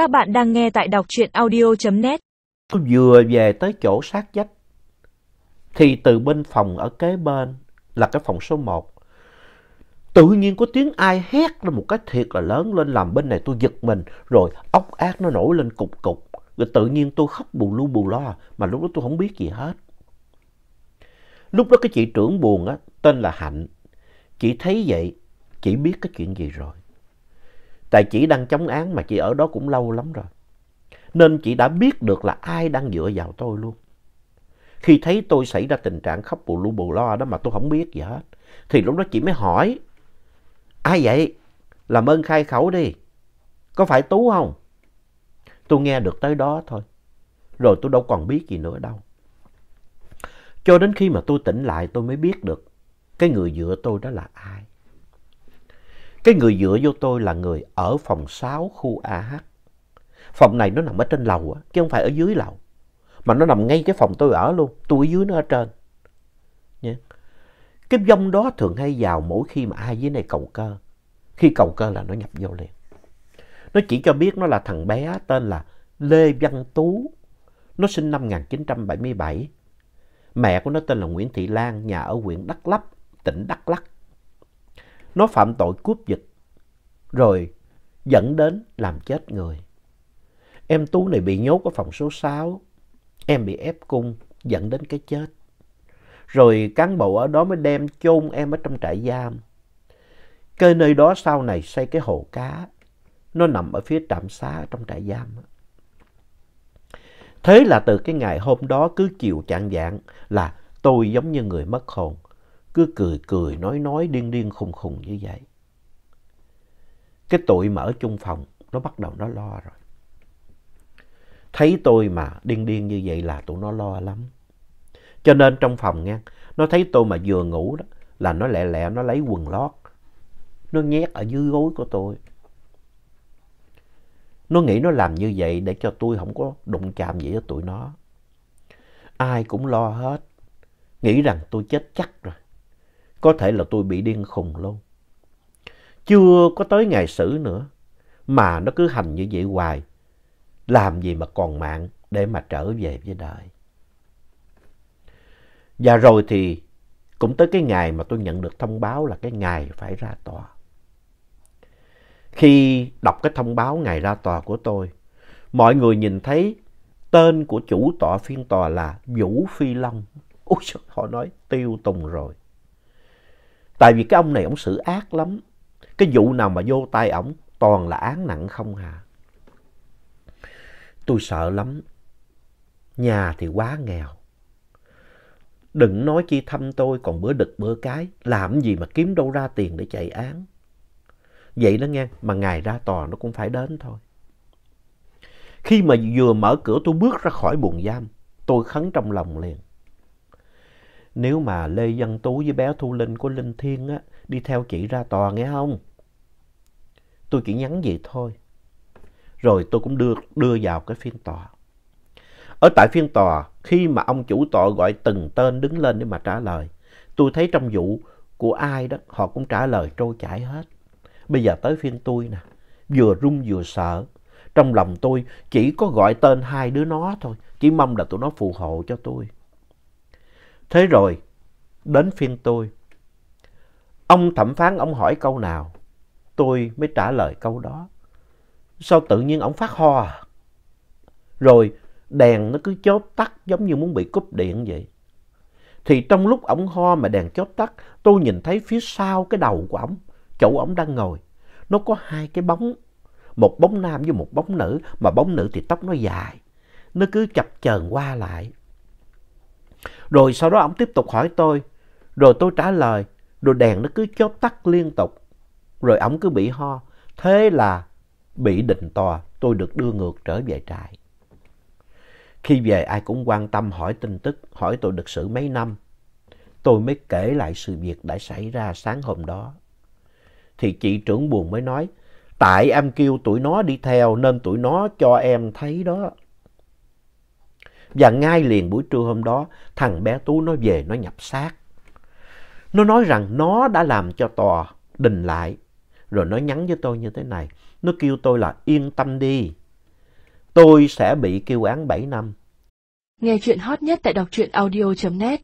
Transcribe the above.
Các bạn đang nghe tại đọc truyện audio.net. Vừa về tới chỗ sát vách thì từ bên phòng ở kế bên là cái phòng số 1. Tự nhiên có tiếng ai hét ra một cái thiệt là lớn lên làm bên này tôi giật mình rồi ốc ác nó nổi lên cục cục. Rồi tự nhiên tôi khóc bù lu bù lo mà lúc đó tôi không biết gì hết. Lúc đó cái chị trưởng buồn á, tên là Hạnh. Chị thấy vậy, chị biết cái chuyện gì rồi. Tại chị đang chống án mà chị ở đó cũng lâu lắm rồi. Nên chị đã biết được là ai đang dựa vào tôi luôn. Khi thấy tôi xảy ra tình trạng khóc bù lu bù lo đó mà tôi không biết gì hết. Thì lúc đó chị mới hỏi. Ai vậy? Làm ơn khai khẩu đi. Có phải Tú không? Tôi nghe được tới đó thôi. Rồi tôi đâu còn biết gì nữa đâu. Cho đến khi mà tôi tỉnh lại tôi mới biết được cái người dựa tôi đó là ai. Cái người dựa vô tôi là người ở phòng 6 khu AH. Phòng này nó nằm ở trên lầu á, chứ không phải ở dưới lầu. Mà nó nằm ngay cái phòng tôi ở luôn, tôi ở dưới nó ở trên. Nha. Cái dông đó thường hay vào mỗi khi mà ai dưới này cầu cơ. Khi cầu cơ là nó nhập vô liền. Nó chỉ cho biết nó là thằng bé tên là Lê Văn Tú. Nó sinh năm 1977. Mẹ của nó tên là Nguyễn Thị Lan, nhà ở huyện Đắk Lắk, tỉnh Đắk Lắk. Nó phạm tội cướp giật, rồi dẫn đến làm chết người. Em Tú này bị nhốt ở phòng số 6, em bị ép cung, dẫn đến cái chết. Rồi cán bộ ở đó mới đem chôn em ở trong trại giam. Cái nơi đó sau này xây cái hồ cá, nó nằm ở phía trạm xá trong trại giam. Thế là từ cái ngày hôm đó cứ chiều chạng dạng là tôi giống như người mất hồn. Cứ cười cười nói nói điên điên khùng khùng như vậy. Cái tụi mà ở chung phòng nó bắt đầu nó lo rồi. Thấy tôi mà điên điên như vậy là tụi nó lo lắm. Cho nên trong phòng nha, nó thấy tôi mà vừa ngủ đó là nó lẹ lẹ nó lấy quần lót. Nó nhét ở dưới gối của tôi. Nó nghĩ nó làm như vậy để cho tôi không có đụng chạm gì với tụi nó. Ai cũng lo hết. Nghĩ rằng tôi chết chắc rồi. Có thể là tôi bị điên khùng luôn. Chưa có tới ngày xử nữa. Mà nó cứ hành như vậy hoài. Làm gì mà còn mạng để mà trở về với đời. Và rồi thì cũng tới cái ngày mà tôi nhận được thông báo là cái ngày phải ra tòa. Khi đọc cái thông báo ngày ra tòa của tôi, mọi người nhìn thấy tên của chủ tọa phiên tòa là Vũ Phi Long. Ôi trời, họ nói tiêu tùng rồi. Tại vì cái ông này ông xử ác lắm. Cái vụ nào mà vô tay ổng toàn là án nặng không hà. Tôi sợ lắm. Nhà thì quá nghèo. Đừng nói chi thăm tôi còn bữa đực bữa cái. Làm gì mà kiếm đâu ra tiền để chạy án. Vậy đó nghe, mà ngày ra tòa nó cũng phải đến thôi. Khi mà vừa mở cửa tôi bước ra khỏi buồng giam, tôi khấn trong lòng liền. Nếu mà Lê Văn Tú với bé Thu Linh của Linh Thiên á, đi theo chị ra tòa nghe không? Tôi chỉ nhắn vậy thôi. Rồi tôi cũng đưa, đưa vào cái phiên tòa. Ở tại phiên tòa, khi mà ông chủ tọa gọi từng tên đứng lên để mà trả lời, tôi thấy trong vụ của ai đó, họ cũng trả lời trôi chảy hết. Bây giờ tới phiên tôi nè, vừa run vừa sợ. Trong lòng tôi chỉ có gọi tên hai đứa nó thôi, chỉ mong là tụi nó phù hộ cho tôi. Thế rồi, đến phiên tôi. Ông thẩm phán ông hỏi câu nào, tôi mới trả lời câu đó. Sao tự nhiên ông phát ho à? Rồi đèn nó cứ chớp tắt giống như muốn bị cúp điện vậy. Thì trong lúc ổng ho mà đèn chớp tắt, tôi nhìn thấy phía sau cái đầu của ổng, chỗ ổng đang ngồi, nó có hai cái bóng, một bóng nam với một bóng nữ, mà bóng nữ thì tóc nó dài, nó cứ chập chờn qua lại. Rồi sau đó ông tiếp tục hỏi tôi, rồi tôi trả lời, rồi đèn nó cứ chớp tắt liên tục, rồi ông cứ bị ho, thế là bị định tòa, tôi được đưa ngược trở về trại. Khi về ai cũng quan tâm hỏi tin tức, hỏi tôi được xử mấy năm. Tôi mới kể lại sự việc đã xảy ra sáng hôm đó. Thì chị trưởng buồn mới nói, tại em kêu tụi nó đi theo nên tụi nó cho em thấy đó. Và ngay liền buổi trưa hôm đó, thằng bé Tú nó về nó nhập xác. Nó nói rằng nó đã làm cho tòa đình lại. Rồi nó nhắn với tôi như thế này. Nó kêu tôi là yên tâm đi. tôi sẽ bị kêu án 7 năm. Nghe chuyện hot nhất tại đọc truyện audio.net